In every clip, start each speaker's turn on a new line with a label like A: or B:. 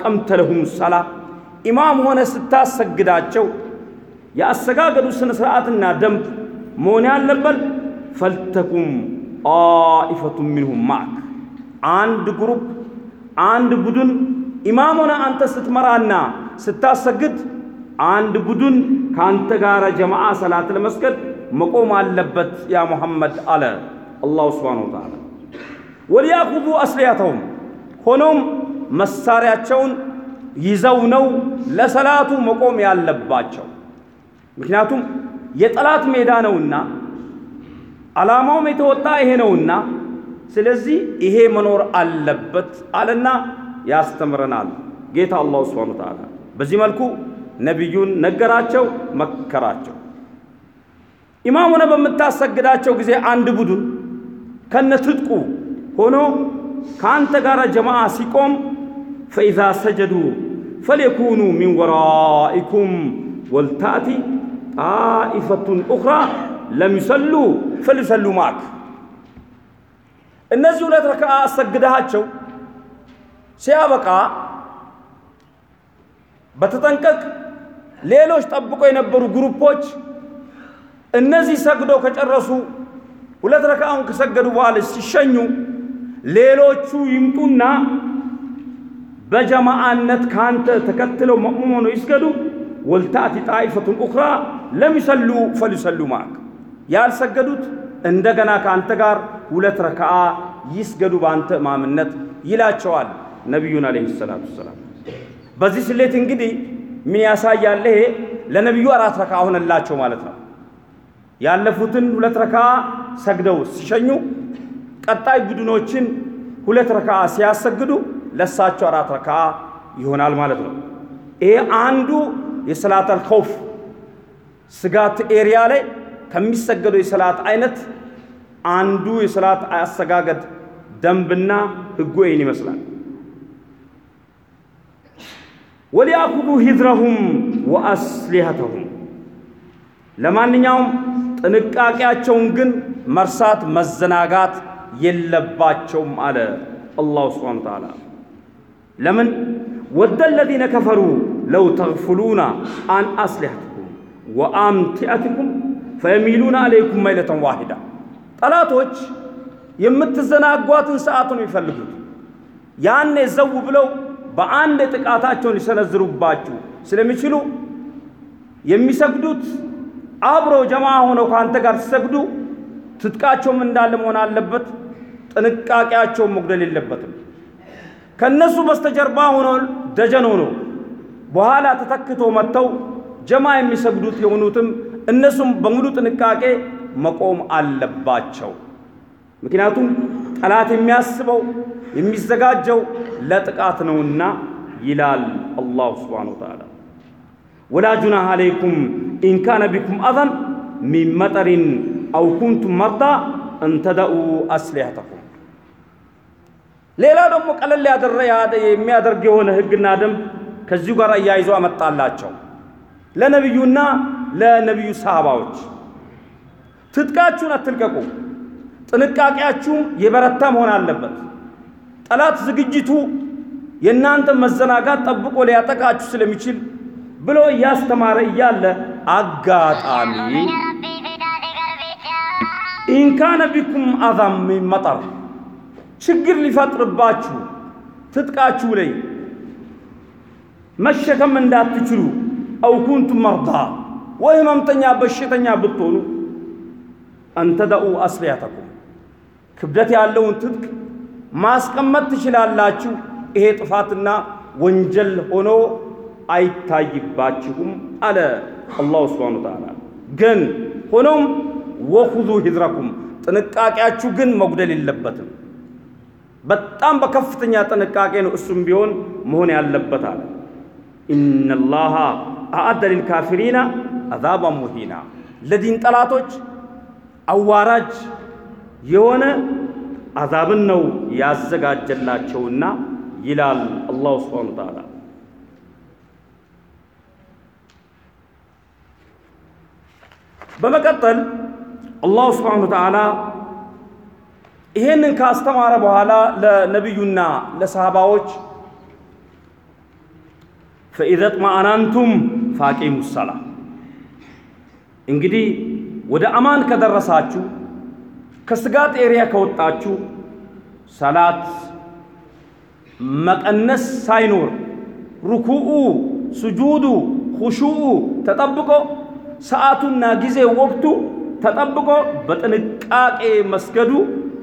A: أقمت لهم الصلاة ኢማም ሆነ ስታሰግዳቸው የአሰጋገዱ ስነ ስርዓትና ደንብ መሆን ያለበት فلتقم طائفة منهم معك። አንድ group አንድ ቡድን ኢማም ሆነ አንተ ስትመራና ስታሰግድ አንድ ቡድን ከአንተ ጋር ጀማዓ ሰላት ለመስገድ መቆም አለበት يا محمد አለ አላሁ سبحانه وتعالى። ወሊያኹዙ አስሊያተውም ሆኖም መሳሪያቸውን ይዘው ነው ለሰላቱ መቆም ያለባቸው። ምክንያቱም የጠላት ሜዳ ነውና ዓላማውም የተወጣ ይሄ ነውና፣ ስለዚህ ይሄ መኖር አለበት አለና ያስተምረናል ጌታ አላሁ ስብሓነሁ ወተዓላ። በዚህ መልኩ ነቢዩን ነገራቸው፣ መከራቸው። ኢማም ሆነ በምታሰግዳቸው ጊዜ አንድ ቡድን ከነ ትጥቁ ሆኖ ከአንተ ጋር ጀማዓ ሲቆም ፈኢዛ ሰጀዱ ፈሊየኩኑ ሚን ወራኢኩም ወልታእቲ ጣኢፈቱን ኡኽራ ለም ዩሰሉ ፈሊሰሉ ማዕክ። እነዚህ ሁለት ረክዓ አሰግድሃቸው ሲያበቃ በተጠንቀቅ ሌሎች ጠብቆ የነበሩ ግሩፖች እነዚህ ሰግደው ከጨረሱ ሁለት ረክዓውን ከሰገዱ በኋላ ሲሸኙ ሌሎቹ ይምጡና በጀማዓነት ካንተ ተከትለው መእሙም ሆነው ይስገዱ። ወልታእቲ ጣኢፈቱን ኡኽራ ለም ፈሊሰሉ ማዕክ ያልሰገዱት እንደገና ከአንተ ጋር ሁለት ረክዓ ይስገዱ በአንተ እማምነት ይላቸዋል ነቢዩን عليه الصلاة والسلام። በዚህ ስሌት እንግዲህ ምን ያሳያል? ይሄ ለነቢዩ አራት ረክዓ ሆነላቸው ማለት ነው። ያለፉትን ሁለት ረክዓ ሰግደው ሲሸኙ ቀጣይ ቡድኖችን ሁለት ረክዓ ሲያሰግዱ ለሳቸው አራት ረክዓ ይሆናል ማለት ነው። ይሄ አንዱ የ صلاة الخوف ስጋት area ላይ ከሚሰገደው የሰላት አይነት አንዱ የሰላት አሰጋገድ ደንብና ህጉ ይህን ይመስላል። ወሊያኩዱ ሂዝረሁም ወአስሊሐተሁም ለማንኛውም ጥንቃቄያቸውን ግን መርሳት መዘናጋት የለባቸውም አለ አላሁ ስብሓነሁ ወተዓላ። ለምን ወደ ለዚነ ከፈሩ ለው ተግፍሉና አን አስሊሐትኩም ወአምቲአትኩም ፈየሚሉና አለይኩም መይለተን ዋሂዳ። ጠላቶች የምትዘናጓትን ሰዓት ነው የሚፈልጉት። ያኔ ዘው ብለው በአንድ ጥቃታቸውን ሊሰነዝሩባችሁ ስለሚችሉ የሚሰግዱት አብረው ጀማ ሆነው ከአንተ ጋር ሲሰግዱ ትጥቃቸውም እንዳለ መሆን አለበት። ጥንቃቄያቸውን መጉደል የለበትም። ከእነሱ በስተጀርባ ሆኖ ደጀን ሆኖ በኋላ ተተክቶ መጥተው ጀማ የሚሰግዱት የሆኑትም እነሱም በሙሉ ጥንቃቄ መቆም አለባቸው። ምክንያቱም ጠላት የሚያስበው የሚዘጋጀው ለጥቃት ነውና ይላል አላሁ ስብሓነሁ ወተዓላ። ወላ ጁናሃ አለይኩም ኢንካነ ቢኩም አዘን ሚን መጠሪን አው ኩንቱም መርዳ እንተደኡ አስሊሐተኩም። ሌላ ደግሞ ቀለል የሚያደርግ የሆነ ህግና ደንብ ከዚሁ ጋር እያይዞ አመጣላቸው ለነቢዩና ለነቢዩ ሰሃባዎች ትጥቃችሁን አትልቀቁ፣ ጥንቃቄያችሁ የበረታ መሆን አለበት። ጠላት ዝግጅቱ የእናንተ መዘናጋት ጠብቆ ሊያጠቃችሁ ስለሚችል ብሎ እያስተማረ እያለ አጋጣሚ ኢንካነ ቢኩም አዛም መጠር ችግር ሊፈጥርባችሁ ትጥቃችሁ ላይ መሸከም እንዳትችሉ አው ኩንቱም መርዳ ወይ ህመምተኛ በሽተኛ ብትሆኑ አንተደኡ አስሊያተኩም ክብደት ያለውን ትጥቅ ማስቀመጥ ትችላላችሁ። ይሄ ጥፋትና ወንጀል ሆኖ አይታይባችሁም አለ አላሁ ስብሓነሁ ወተዓላ። ግን ሆኖም ወኹዙ ሂዝረኩም ጥንቃቄያችሁ ግን መጉደል የለበትም። በጣም በከፍተኛ ጥንቃቄ ነው እሱም ቢሆን መሆን ያለበት አለ። ኢነላሃ አአደ ሊልካፊሪና አዛባን ሙሂና ለዲን ጠላቶች አዋራጅ የሆነ አዛብን ነው ያዘጋጀላቸውና ይላል አላሁ ስብሓነሁ ወተዓላ። በመቀጠል አላሁ ስብሓነሁ ወተዓላ ይሄንን ካስተማረ በኋላ ለነቢዩና ለሰሃባዎች ፈኢዘ ጥማአናንቱም ፋቂሙ ሰላ እንግዲህ ወደ አማን ከደረሳችሁ ከስጋት area ከወጣችሁ ሰላት መቀነስ ሳይኖር ሩኩኡ፣ ስጁዱ፣ ሁሹኡ ተጠብቆ ሰዓቱና ጊዜ ወቅቱ ተጠብቆ በጥንቃቄ መስገዱ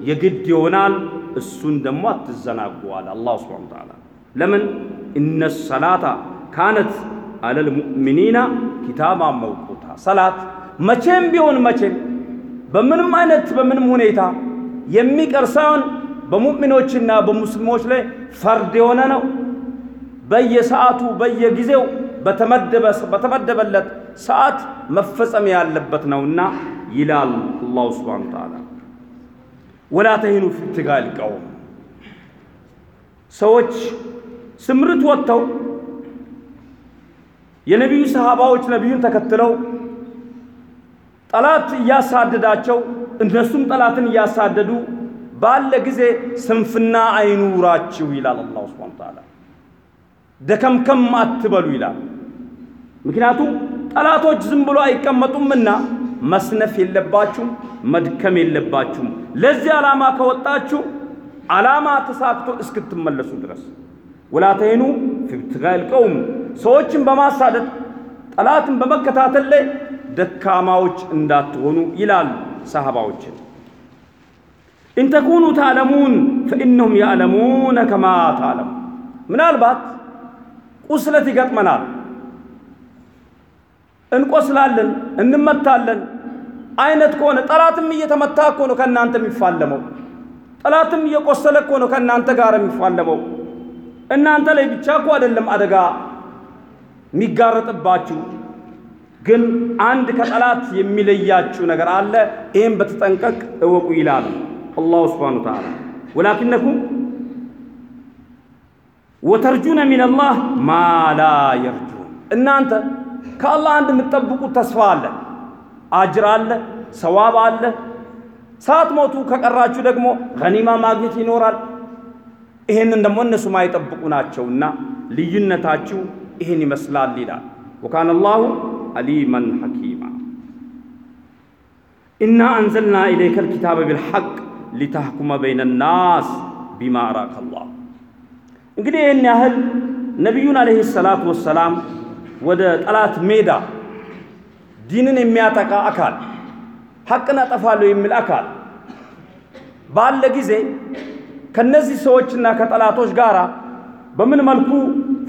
A: የግድ ይሆናል። እሱን ደግሞ አትዘናጉዋል አላህ سبحانه وتعالى ለምን إن الصلاة كانت على المؤمنين كتابا موقوتا ሰላት መቼም ቢሆን መቼም በምንም አይነት በምንም ሁኔታ የሚቀር ሳይሆን በሙእሚኖችና በሙስሊሞች ላይ ፈርድ የሆነ ነው። በየሰዓቱ በየጊዜው በተመደበለት ሰዓት መፈጸም ያለበት ነውና ይላል አላሁ ስብሓነሁ ወተዓላ። ወላ ተሂኑ ፊ ኢብቲጋኢል ቀውም ሰዎች ስምርት ወጥተው የነቢዩ ሰሃባዎች ነቢዩን ተከትለው ጠላት እያሳደዳቸው እነሱም ጠላትን እያሳደዱ ባለ ጊዜ ስንፍና አይኑራችሁ ይላል አላሁ ሱብሓነሁ ወተዓላ። ደከምከም አትበሉ ይላል። ምክንያቱም ጠላቶች ዝም ብሎ አይቀመጡምና መስነፍ የለባችሁም፣ መድከም የለባችሁም። ለዚህ ዓላማ ከወጣችሁ ዓላማ ተሳክቶ እስክትመለሱ ድረስ ወላ ተሂኑ ቀውም ሰዎችን በማሳደድ ጠላትን በመከታተል ላይ ደካማዎች እንዳትሆኑ ይላል ሰሃባዎችን። ኢንተኩኑ ታዕለሙን ፈኢነሁም ያዕለሙነ ከማ ታዕለሙ። ምናልባት ቁስለት ይገጥመናል፣ እንቆስላለን፣ እንመታለን አይነት ከሆነ ጠላትም እየተመታ እኮ ነው ከእናንተ የሚፋለመው። ጠላትም እየቆሰለ እኮ ነው ከእናንተ ጋር የሚፋለመው። እናንተ ላይ ብቻ እኮ አይደለም አደጋ የሚጋረጥባችሁ ግን አንድ ከጠላት የሚለያችሁ ነገር አለ። ይህም በተጠንቀቅ እወቁ ይላል አላሁ ስብሓነሁ ወተዓላ። ወላኪነኩም ወተርጁነ ሚነላህ ማ የርጁን። እናንተ ከአላህ አንድ የምትጠብቁት ተስፋ አለ፣ አጅር አለ፣ ሰዋብ አለ። ሳትሞቱ ከቀራችሁ ደግሞ ገኒማ ማግኘት ይኖራል። ይሄንን ደግሞ እነሱ ማይጠብቁ ናቸውና ልዩነታችሁ ይህን ይመስላል ይላል። ወካነ አላሁ አሊመን ሐኪማ ኢና አንዘልና ኢለይከ ልኪታበ ቢልሐቅ ሊታሕኩመ በይነ ናስ ቢማ አራከ አላህ። እንግዲህ ይህን ያህል ነቢዩን ዓለይሂ ሰላቱ ወሰላም ወደ ጠላት ሜዳ ዲንን የሚያጠቃ አካል ሐቅን አጠፋለሁ የሚል አካል ባለ ጊዜ ከነዚህ ሰዎችና ከጠላቶች ጋር በምን መልኩ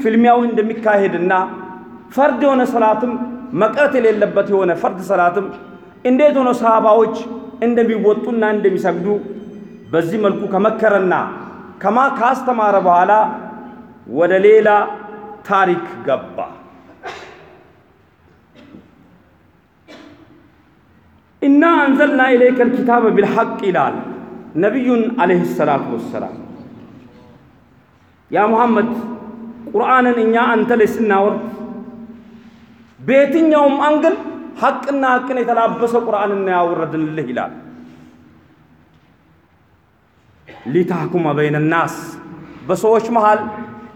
A: ፍልሚያው እንደሚካሄድና ፈርድ የሆነ ሰላትም መቅረት የሌለበት የሆነ ፈርድ ሰላትም እንዴት ሆኖ ሰሃባዎች እንደሚወጡና እንደሚሰግዱ በዚህ መልኩ ከመከረና ከማ ካስተማረ በኋላ ወደ ሌላ ታሪክ ገባ። إنا أنزلنا إليك الكتاب بالحق ይላል ነቢዩን عليه الصلاة والسلام። يا محمد ቁርአንን እኛ አንተ ላይ ስናወርድ በየትኛውም angle ሐቅና ሐቅን የተላበሰ ቁርአንን ያወረድንልህ ይላል። ሊታህኩመ በይነ ናስ በሰዎች መሃል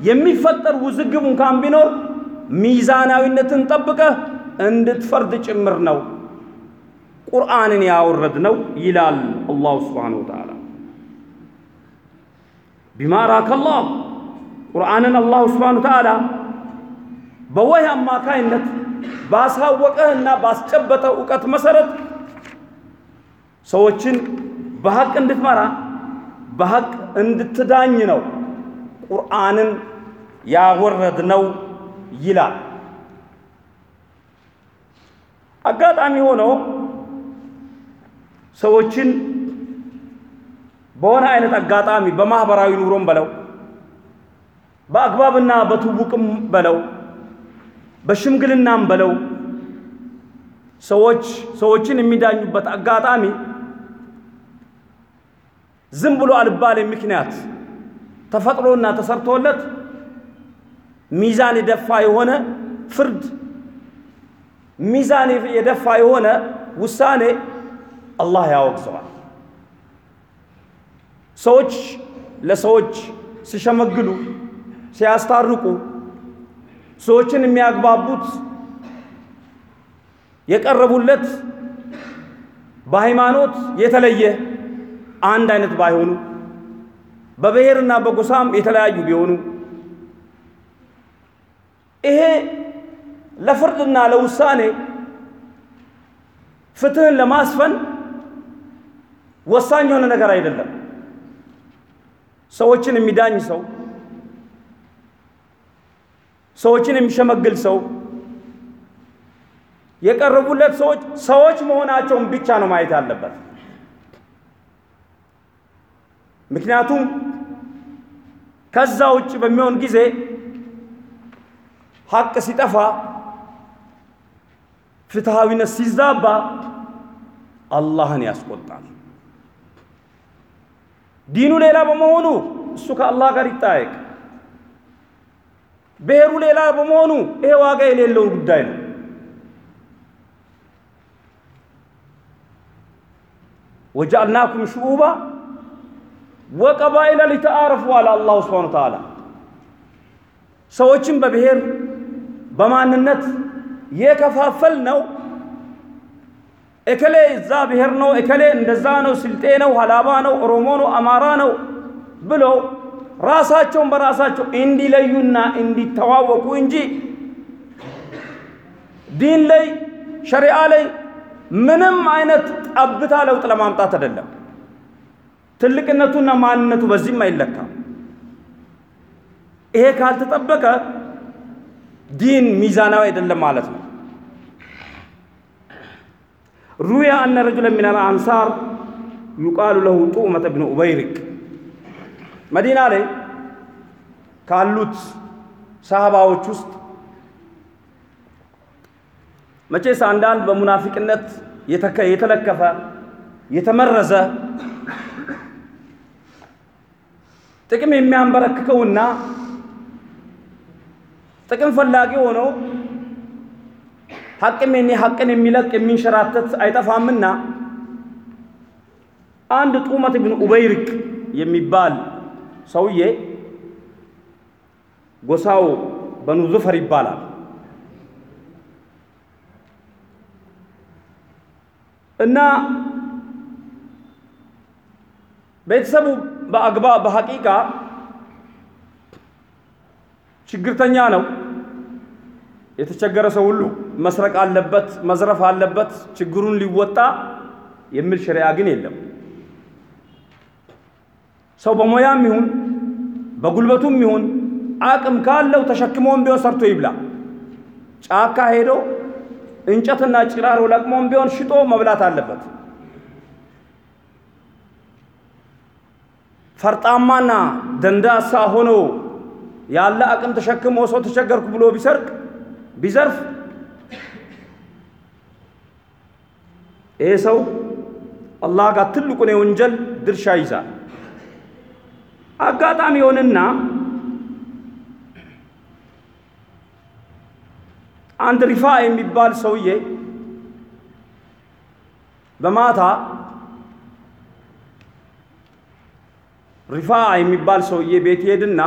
A: የሚፈጠር ውዝግብ እንኳን ቢኖር ሚዛናዊነትን ጠብቀህ እንድትፈርድ ጭምር ነው ቁርአንን ያወረድ ነው ይላል አላሁ ስብሓነሁ ወተዓላ። ቢማ ቁርአንን አላሁ ስብሓነሁ ወተዓላ በወህይ አማካይነት ባሳወቀህና ባስጨበጠ እውቀት መሰረት ሰዎችን በሐቅ እንድትመራ በሐቅ እንድትዳኝ ነው ቁርአንን ያወረድ ነው ይላል። አጋጣሚ ሆኖ ሰዎችን በሆነ አይነት አጋጣሚ በማህበራዊ ኑሮም በለው በአግባብና በትውውቅም በለው በሽምግልናም በለው ሰዎች ሰዎችን የሚዳኙበት አጋጣሚ ዝም ብሎ አልባሌ ምክንያት ተፈጥሮና ተሰርቶለት ሚዛን የደፋ የሆነ ፍርድ ሚዛን የደፋ የሆነ ውሳኔ አላህ ያወግዘዋል። ሰዎች ለሰዎች ሲሸመግሉ ሲያስታርቁ ሰዎችን የሚያግባቡት የቀረቡለት በሃይማኖት የተለየ አንድ አይነት ባይሆኑ በብሔርና በጎሳም የተለያዩ ቢሆኑ ይሄ ለፍርድና ለውሳኔ ፍትህን ለማስፈን ወሳኝ የሆነ ነገር አይደለም። ሰዎችን የሚዳኝ ሰው፣ ሰዎችን የሚሸመግል ሰው የቀረቡለት ሰዎች ሰዎች መሆናቸውን ብቻ ነው ማየት ያለበት። ምክንያቱም ከዛ ውጭ በሚሆን ጊዜ ሐቅ ሲጠፋ፣ ፍትሃዊነት ሲዛባ አላህን ያስቆጣል። ዲኑ ሌላ በመሆኑ እሱ ከአላህ ጋር ይጠያየቅ። ብሔሩ ሌላ በመሆኑ ይሄ ዋጋ የሌለው ጉዳይ ነው። ወጀዐልናኩም ሹዑባ ወቀባኢለ ሊተአረፉ አለ አላሁ ስብሓነ ወተዓላ። ሰዎችን በብሔር በማንነት የከፋፈል ነው። እከሌ እዛ ብሔር ነው፣ እከሌ እንደዛ ነው፣ ስልጤ ነው፣ ሀላባ ነው፣ ኦሮሞ ነው፣ አማራ ነው ብለው ራሳቸውን በራሳቸው እንዲለዩና እንዲተዋወቁ እንጂ ዲን ላይ ሸሪዓ ላይ ምንም አይነት ጠብታ ለውጥ ለማምጣት አይደለም። ትልቅነቱና ማንነቱ በዚህም አይለካም። ይሄ ካልተጠበቀ ዲን ሚዛናዊ አይደለም ማለት ነው። ሩያ አነ ረጁለን ሚነል አንሳር ዩቃሉ ለሁ ጡመተ ብኑ ኡበይሪቅ መዲና ላይ ካሉት ሰሃባዎች ውስጥ መቼስ አንዳንድ በሙናፊቅነት የተለከፈ የተመረዘ ጥቅም የሚያንበረክከውና ጥቅም ፈላጊ ሆነው ሐቅም የኔ ሐቅን የሚለቅ የሚንሸራተት አይጠፋምና አንድ ጡመት ብን ኡበይሪቅ የሚባል ሰውዬ ጎሳው በኑ ዙፈር ይባላል። እና ቤተሰቡ በአግባ በሐቂቃ ችግርተኛ ነው። የተቸገረ ሰው ሁሉ መስረቅ አለበት፣ መዝረፍ አለበት፣ ችግሩን ሊወጣ የሚል ሸሪዓ ግን የለም። ሰው በሙያም ይሁን በጉልበቱም ይሁን አቅም ካለው ተሸክሞም ቢሆን ሰርቶ ይብላ። ጫካ ሄዶ እንጨትና ጭራሮ ለቅሞም ቢሆን ሽጦ መብላት አለበት። ፈርጣማና ደንዳሳ ሆኖ ያለ አቅም ተሸክሞ ሰው ተቸገርኩ ብሎ ቢሰርቅ ቢዘርፍ ይሄ ሰው አላህ ጋር ትልቁን የወንጀል ድርሻ ይዛል። አጋጣሚ ይሆንና አንድ ሪፋ የሚባል ሰውዬ በማታ ሪፋ የሚባል ሰውዬ ቤት ይሄድና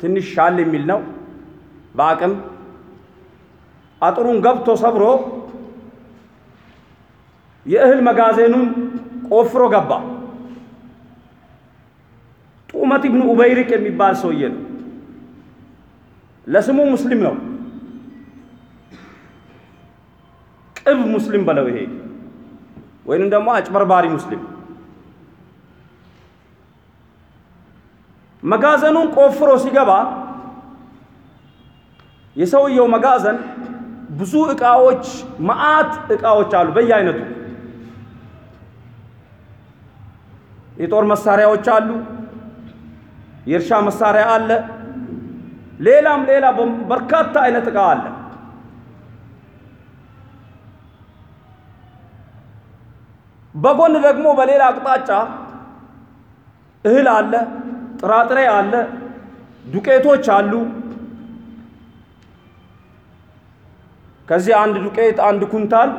A: ትንሽ ሻል የሚል ነው በአቅም አጥሩን ገብቶ ሰብሮ የእህል መጋዘኑን ቆፍሮ ገባ። ጡመት ኢብኑ ኡበይሪቅ የሚባል ሰውዬ ነው። ለስሙ ሙስሊም ነው። ቅብ ሙስሊም በለው ይሄ ወይንም ደግሞ አጭበርባሪ ሙስሊም። መጋዘኑን ቆፍሮ ሲገባ የሰውየው መጋዘን ብዙ ዕቃዎች መዓት ዕቃዎች አሉ በየአይነቱ የጦር መሳሪያዎች አሉ፣ የእርሻ መሳሪያ አለ፣ ሌላም ሌላ በርካታ አይነት ዕቃ አለ። በጎን ደግሞ በሌላ አቅጣጫ እህል አለ፣ ጥራጥሬ አለ፣ ዱቄቶች አሉ። ከዚህ አንድ ዱቄት አንድ ኩንታል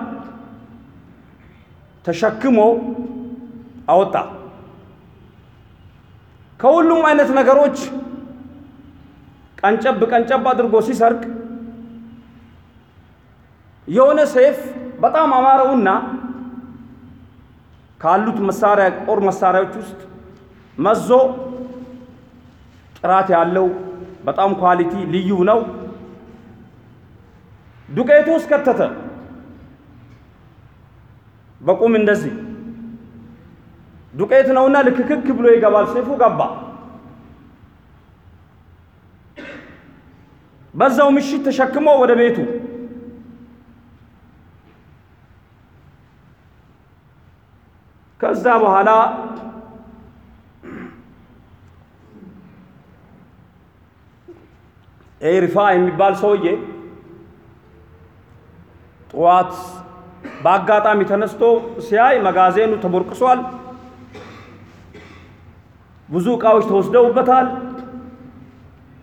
A: ተሸክሞ አወጣ። ከሁሉም አይነት ነገሮች ቀንጨብ ቀንጨብ አድርጎ ሲሰርቅ የሆነ ሰይፍ በጣም አማረውና ካሉት መሳሪያ ጦር መሳሪያዎች ውስጥ መዞ ጥራት ያለው በጣም ኳሊቲ ልዩ ነው። ዱቄቱ ውስጥ ከተተ። በቁም እንደዚህ ዱቄት ነውና ልክክክ ብሎ ይገባል። ሰይፉ ገባ። በዛው ምሽት ተሸክሞ ወደ ቤቱ ከዛ በኋላ ኤሪፋ የሚባል ሰውዬ ጠዋት በአጋጣሚ ተነስቶ ሲያይ መጋዘኑ ተቦርቅሷል። ብዙ ዕቃዎች ተወስደውበታል።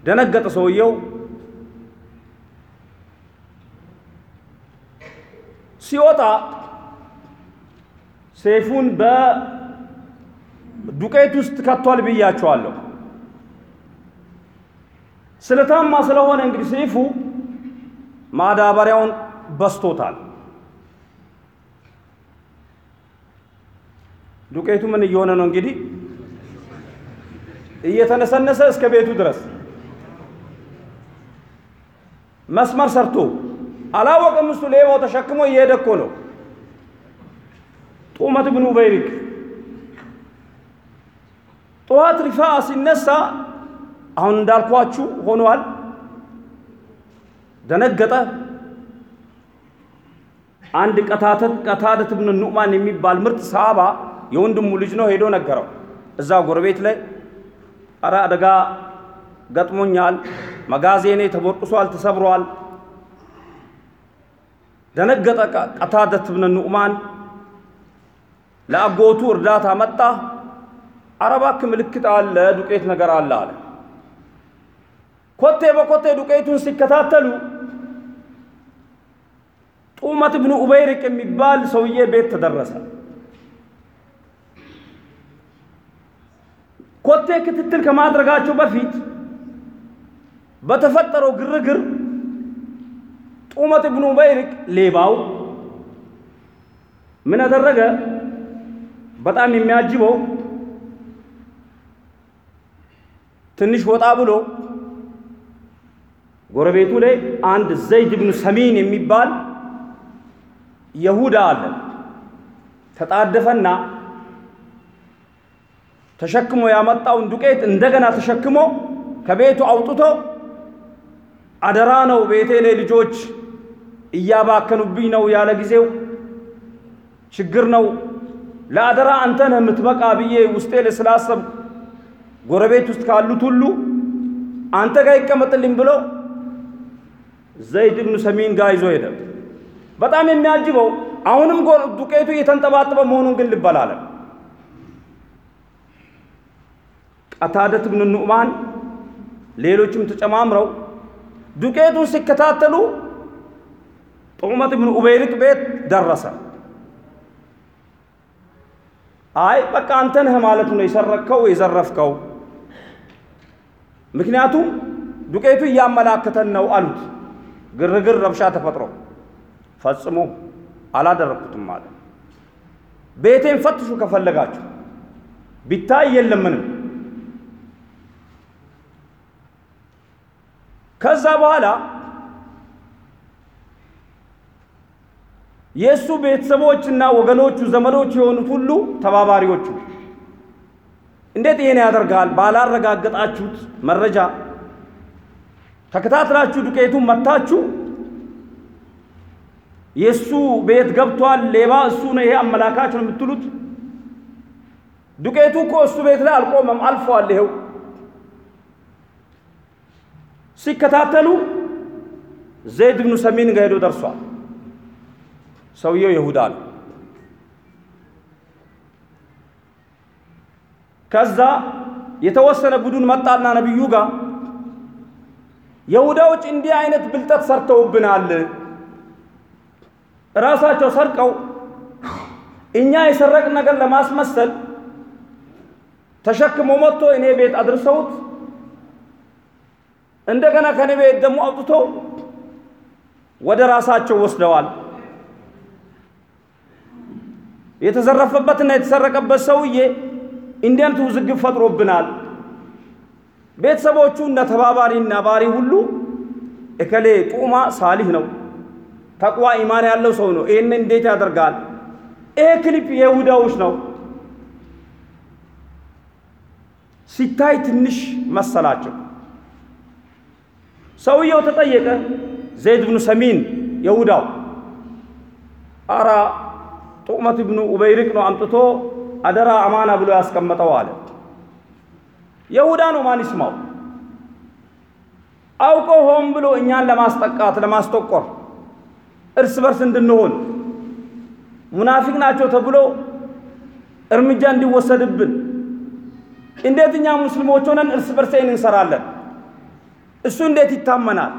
A: ደነገጠ ሰውየው። ሲወጣ ሰይፉን በዱቄት ውስጥ ከቷል ብያቸዋለሁ። ስለታማ ስለሆነ እንግዲህ ሰይፉ ማዳበሪያውን በስቶታል። ዱቄቱ ምን እየሆነ ነው እንግዲህ እየተነሰነሰ እስከ ቤቱ ድረስ መስመር ሰርቶ አላወቀም። እሱ ሌባው ተሸክሞ እየሄደ እኮ ነው። ጡመት ብኑ በይሪክ ጠዋት ሪፋ ሲነሳ አሁን እንዳልኳችሁ ሆኗል። ደነገጠ። አንድ ቀታደት ብን ኑዕማን የሚባል ምርጥ ሰሃባ የወንድሙ ልጅ ነው። ሄዶ ነገረው እዛ ጎረቤት ላይ አረ አደጋ ገጥሞኛል፣ መጋዜኔ ተቦርቅሷል፣ ተሰብሯል። ደነገጠ። ቀታደት ብን ኑዕማን ለአጎቱ እርዳታ መጣ። አረባክ ምልክት አለ፣ ዱቄት ነገር አለ አለ። ኮቴ በኮቴ ዱቄቱን ሲከታተሉ ጡመት ብኑ ኡበይርቅ የሚባል ሰውዬ ቤት ተደረሰ። ኮቴ ክትትል ከማድረጋቸው በፊት በተፈጠረው ግርግር ጡመት ብኑ ኡበይርቅ ሌባው ምን አደረገ? በጣም የሚያጅበው ትንሽ ወጣ ብሎ ጎረቤቱ ላይ አንድ ዘይድ ብኑ ሰሚን የሚባል ይሁዳ አለ። ተጣደፈና ተሸክሞ ያመጣውን ዱቄት እንደገና ተሸክሞ ከቤቱ አውጥቶ አደራ ነው፣ ቤቴ ላይ ልጆች እያባከኑብኝ ነው፣ ያለ ጊዜው ችግር ነው፣ ለአደራ አንተ ነህ የምትበቃ ብዬ ውስጤ ላይ ጎረቤት ውስጥ ካሉት ሁሉ አንተ ጋር ይቀመጥልኝ ብሎ ዘይድ ብኑ ሰሚን ጋር ይዞ ሄደ። በጣም የሚያጅበው አሁንም ዱቄቱ እየተንጠባጠበ መሆኑን ግን ልብ አላለም። ቀታደት ብን ኑዕማን ሌሎችም ተጨማምረው ዱቄቱን ሲከታተሉ ጡመት ብን ኡበይርቅ ቤት ደረሰ። አይ በቃ አንተ ነህ ማለት ነው የሰረቅከው የዘረፍከው፣ ምክንያቱም ዱቄቱ እያመላከተን ነው አሉት። ግርግር ረብሻ ተፈጥሮ ፈጽሞ አላደረግኩትም ማለት ቤቴን ፈትሹ ከፈለጋችሁ። ቢታይ የለም ከዛ በኋላ የእሱ ቤተሰቦችና ወገኖቹ ዘመዶቹ የሆኑት ሁሉ ተባባሪዎቹ እንዴት ይሄን ያደርጋል? ባላረጋገጣችሁት መረጃ ተከታትላችሁ ዱቄቱን መታችሁ የእሱ ቤት ገብቷል፣ ሌባ እሱ ነው፣ ይሄ አመላካች ነው የምትሉት። ዱቄቱ እኮ እሱ ቤት ላይ አልቆመም፣ አልፏል። ይኸው ሲከታተሉ ዘይድ ብኑ ሰሚን ጋር ሄዶ ደርሷል። ሰውየው ይሁዳ ነው። ከዛ የተወሰነ ቡድን መጣና ነቢዩ ጋር ይሁዳዎች እንዲህ አይነት ብልጠት ሰርተውብናል ራሳቸው ሰርቀው እኛ የሰረቅን ነገር ለማስመሰል ተሸክሞ መጥቶ እኔ ቤት አድርሰውት እንደገና ከኔ ቤት ደግሞ አውጥቶ ወደ ራሳቸው ወስደዋል። የተዘረፈበትና የተሰረቀበት ሰውዬ እንዲህ ውዝግብ ፈጥሮብናል። ቤተሰቦቹ እነ ተባባሪና ባሪ ሁሉ እከሌ ጡማ ሳሊህ ነው፣ ተቅዋ ኢማን ያለው ሰው ነው፣ ይህን እንዴት ያደርጋል? ይሄ ክሊፕ የይሁዳዎች ነው። ሲታይ ትንሽ መሰላቸው። ሰውየው ተጠየቀ። ዘይድ ብኑ ሰሚን የሁዳው አራ ጡመት ብኑ ኡበይሪቅ ነው አምጥቶ አደራ አማና ብሎ ያስቀመጠው አለ። የሁዳ ነው፣ ማን ይስማው? አውቆ ሆን ብሎ እኛን ለማስጠቃት ለማስጠቆር፣ እርስ በርስ እንድንሆን ሙናፊቅ ናቸው ተብሎ እርምጃ እንዲወሰድብን እንዴት እኛ ሙስሊሞች ሆነን እርስ በርሴን እንሰራለን? እሱ እንዴት ይታመናል?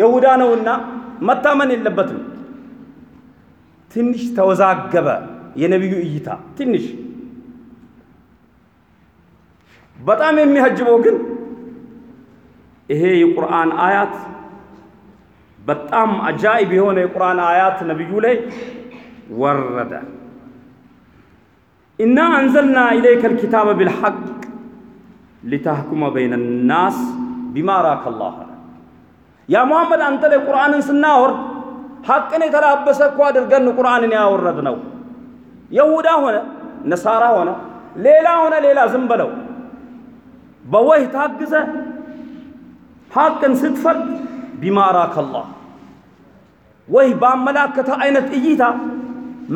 A: የሁዳ ነውና መታመን የለበትም። ትንሽ ተወዛገበ የነቢዩ እይታ ትንሽ። በጣም የሚያጅበው ግን ይሄ የቁርአን አያት በጣም አጃኢብ የሆነ የቁርአን አያት ነቢዩ ላይ ወረደ። ኢና አንዘልና ኢለይከ ልኪታበ ቢልሐቅ ሊታህኩመ በይነ ናስ ቢማ አራከ ላህ አለ። ያ ሙሐመድ አንተ ላይ ቁርአንን ስናወርድ ሐቅን የተላበሰ እኮ አድርገን ቁርአንን ያወረድ ነው። የሁዳ ሆነ ነሳራ ሆነ ሌላ ሆነ ሌላ ዝም በለው በወህይ ታግዘ ሐቅን ስትፈርድ ቢማ አራከ ላህ ወህይ ባመላከተ አይነት እይታ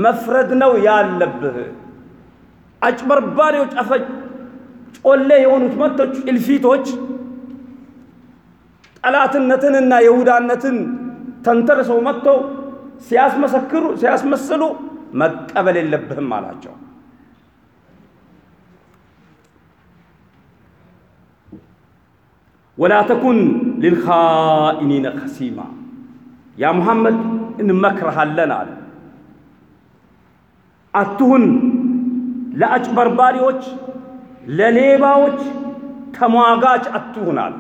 A: መፍረድ ነው ያለብህ። አጭበርባሪዎች አፈጭ ጮሌ የሆኑት መቶች እልፊቶች ጠላትነትንና የሁዳነትን ተንተርሰው መጥተው ሲያስመሰክሩ ሲያስመስሉ መቀበል የለብህም አላቸው። ወላ ተኩን ሊልኻኢኒነ ከሲማ ያ ሙሐመድ እንመክርሃለን አለ። አትሁን ለአጭበርባሪዎች ለሌባዎች ተሟጋች አትሁናል።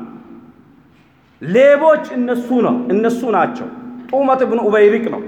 A: ሌቦች እነሱ ነው እነሱ ናቸው። ጡመት ብን ኡበይሪቅ ነው።